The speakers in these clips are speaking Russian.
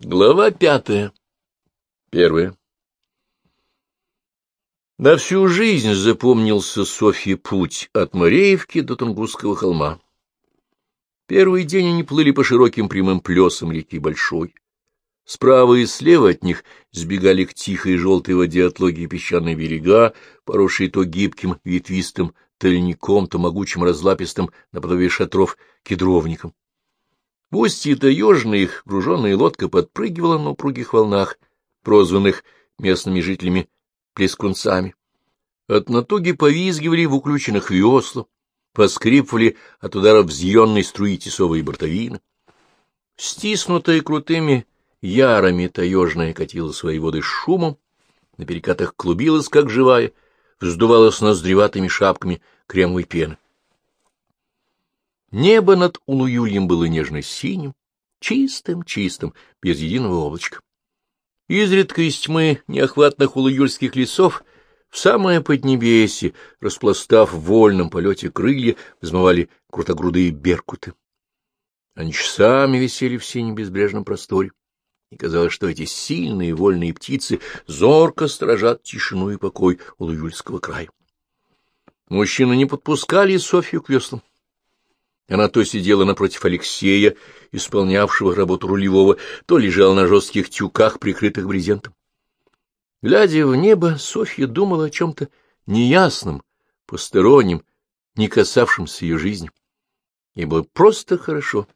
Глава пятая. Первая. На всю жизнь запомнился Софье путь от Мореевки до Тунгусского холма. Первый день они плыли по широким прямым плесам реки Большой. Справа и слева от них сбегали к тихой желтой воде отлогие песчаные берега, поросшие то гибким ветвистым тальником, то могучим разлапистым наподобие шатров кедровником. В устье таежной их груженная лодка подпрыгивала на упругих волнах, прозванных местными жителями плескунцами. От натуги повизгивали в уключенных весла, поскрипывали от ударов взъенной струи тесовой бортовины. Стиснутая крутыми ярами таежная катила свои воды шумом, на перекатах клубилась, как живая, вздувалась ноздреватыми шапками кремовой пены. Небо над Улуюльем было нежно-синим, чистым-чистым, без единого облачка. Изредка из тьмы неохватных улуюльских лесов в самое поднебесье, распластав в вольном полете крылья, взмывали крутогрудые беркуты. Они часами висели в синем безбрежном просторе, и казалось, что эти сильные вольные птицы зорко сторожат тишину и покой Улуюльского края. Мужчины не подпускали Софью к веслам. Она то сидела напротив Алексея, исполнявшего работу рулевого, то лежала на жестких тюках, прикрытых брезентом. Глядя в небо, Софья думала о чем-то неясном, постороннем, не касавшемся ее жизни. И было просто хорошо.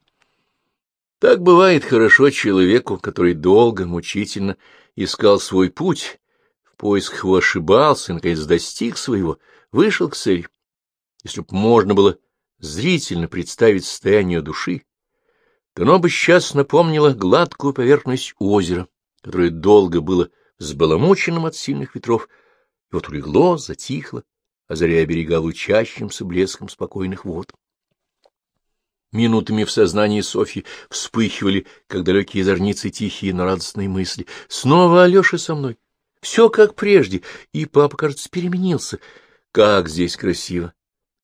Так бывает хорошо человеку, который долго, мучительно искал свой путь, в поисках его ошибался, и, наконец, достиг своего, вышел к цели. Если б можно было зрительно представить состояние души, то оно бы сейчас напомнило гладкую поверхность озера, которое долго было взбаламученным от сильных ветров, и вот улегло, затихло, озаряя берега лучащимся блеском спокойных вод. Минутами в сознании Софьи вспыхивали, как далекие зорницы, тихие, но радостные мысли. Снова Алеша со мной. Все как прежде, и папа, кажется, переменился. Как здесь красиво!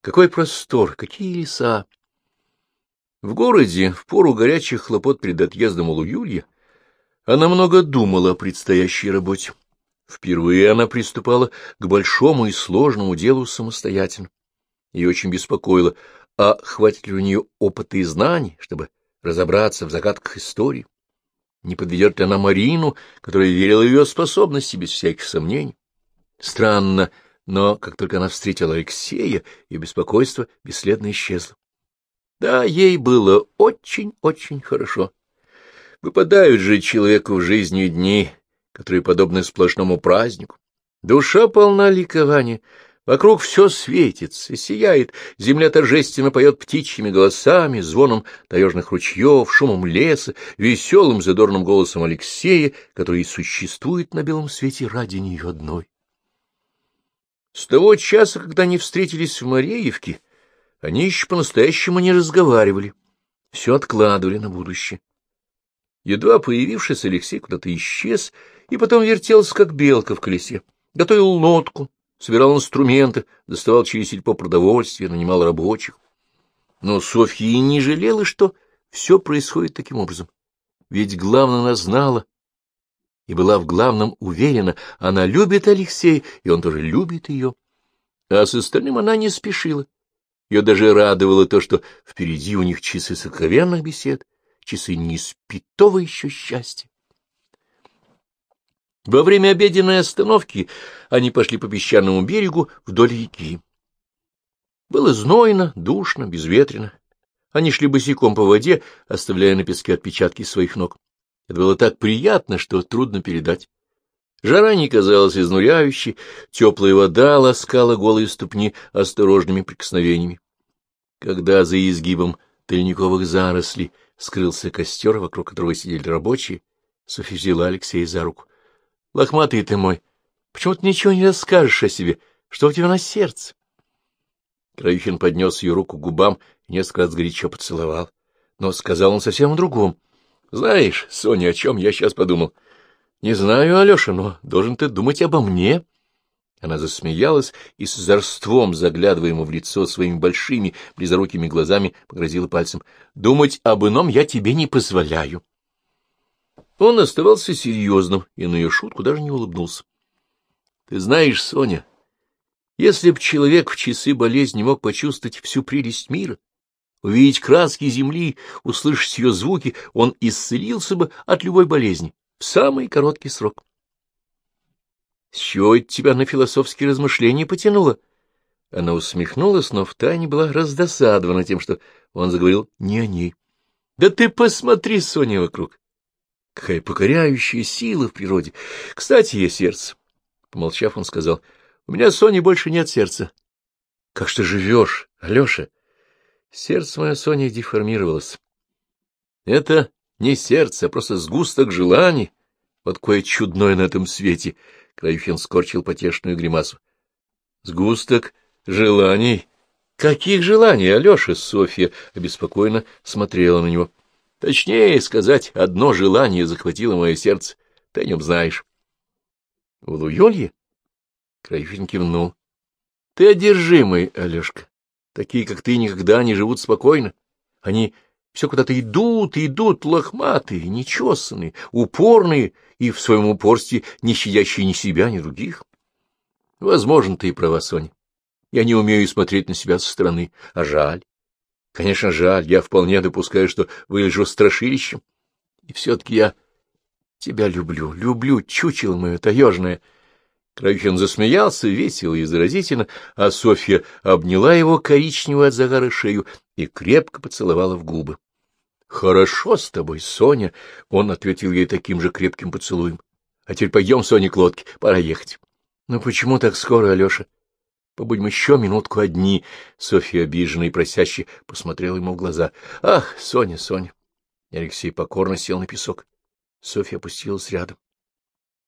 Какой простор, какие леса! В городе, в пору горячих хлопот перед отъездом Улуюлья, она много думала о предстоящей работе. Впервые она приступала к большому и сложному делу самостоятельно. И очень беспокоило, а хватит ли у нее опыта и знаний, чтобы разобраться в загадках истории? Не подведет ли она Марину, которая верила в ее способности без всяких сомнений? Странно, но как только она встретила Алексея, ее беспокойство бесследно исчезло. Да, ей было очень-очень хорошо. Выпадают же человеку в жизни дни, которые подобны сплошному празднику. Душа полна ликования, вокруг все светится, сияет, земля торжественно поет птичьими голосами, звоном таежных ручьев, шумом леса, веселым задорным голосом Алексея, который существует на белом свете ради нее одной. С того часа, когда они встретились в Мареевке, они еще по-настоящему не разговаривали, все откладывали на будущее. Едва появившись, Алексей куда-то исчез и потом вертелся, как белка в колесе, готовил лодку, собирал инструменты, доставал через сельпо продовольствие, нанимал рабочих. Но Софья и не жалела, что все происходит таким образом. Ведь главное она знала, и была в главном уверена, она любит Алексея, и он тоже любит ее. А с остальным она не спешила. Ее даже радовало то, что впереди у них часы сокровенных бесед, часы неиспитого еще счастья. Во время обеденной остановки они пошли по песчаному берегу вдоль реки. Было знойно, душно, безветренно. Они шли босиком по воде, оставляя на песке отпечатки своих ног. Это было так приятно, что трудно передать. Жара не казалась изнуряющей, теплая вода ласкала голые ступни осторожными прикосновениями. Когда за изгибом тыльниковых зарослей скрылся костер, вокруг которого сидели рабочие, Софья взяла Алексея за руку. — Лохматый ты мой, почему ты ничего не расскажешь о себе? Что у тебя на сердце? Краюхин поднес ее руку к губам и несколько раз горячо поцеловал. Но сказал он совсем о другом. Знаешь, Соня, о чем я сейчас подумал? Не знаю, Алеша, но должен ты думать обо мне. Она засмеялась и с озорством, заглядывая ему в лицо своими большими, близорукими глазами, погрозила пальцем. — Думать об ином я тебе не позволяю. Он оставался серьезным и на ее шутку даже не улыбнулся. — Ты знаешь, Соня, если б человек в часы болезни мог почувствовать всю прелесть мира, увидеть краски земли, услышать ее звуки, он исцелился бы от любой болезни в самый короткий срок. — С чего это тебя на философские размышления потянуло? Она усмехнулась, но втайне была раздосадована тем, что он заговорил не о ней. — Да ты посмотри, Соня, вокруг! Какая покоряющая сила в природе! Кстати, есть сердце. Помолчав, он сказал, — У меня, Соня, больше нет сердца. — Как ты живешь, Алеша? Сердце мое, Соня, деформировалось. Это не сердце, а просто сгусток желаний. Вот кое чудное на этом свете. Краюхин скорчил потешную гримасу. Сгусток желаний? Каких желаний, Алеша? Софья обеспокоенно смотрела на него. Точнее сказать, одно желание захватило мое сердце. Ты о нем знаешь. — В Луёлье? Краюхин кивнул. — Ты одержимый, Алешка. Такие, как ты, никогда не живут спокойно. Они все куда-то идут, идут, лохматые, нечесанные, упорные и в своем упорстве не щадящие ни себя, ни других. Возможно, ты и права, Соня. Я не умею смотреть на себя со стороны, а жаль. Конечно, жаль, я вполне допускаю, что выгляжу страшилищем. И все-таки я тебя люблю, люблю, чучело мое таежное, — Краюхин засмеялся весело и заразительно, а Софья обняла его коричневую от загара шею и крепко поцеловала в губы. — Хорошо с тобой, Соня, — он ответил ей таким же крепким поцелуем. — А теперь пойдем, Соня, к лодке, пора ехать. — Ну почему так скоро, Алеша? Побудем еще минутку одни. Софья обиженно и просяще посмотрела ему в глаза. — Ах, Соня, Соня! Алексей покорно сел на песок. Софья опустилась рядом.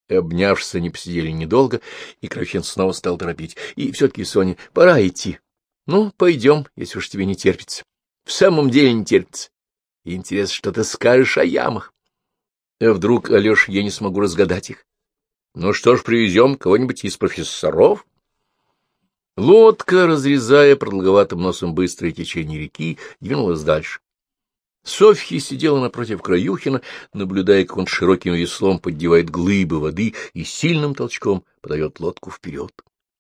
Обнявшись, они посидели недолго, и Крахин снова стал торопить. И все-таки, Соня, пора идти. Ну, пойдем, если уж тебе не терпится. В самом деле не терпится. И интересно, что ты скажешь о ямах. А вдруг, Алеш, я не смогу разгадать их. Ну что ж, привезем кого-нибудь из профессоров? Лодка, разрезая продолговатым носом быстрое течение реки, двинулась дальше. Софья сидела напротив Краюхина, наблюдая, как он широким веслом поддевает глыбы воды и сильным толчком подает лодку вперед.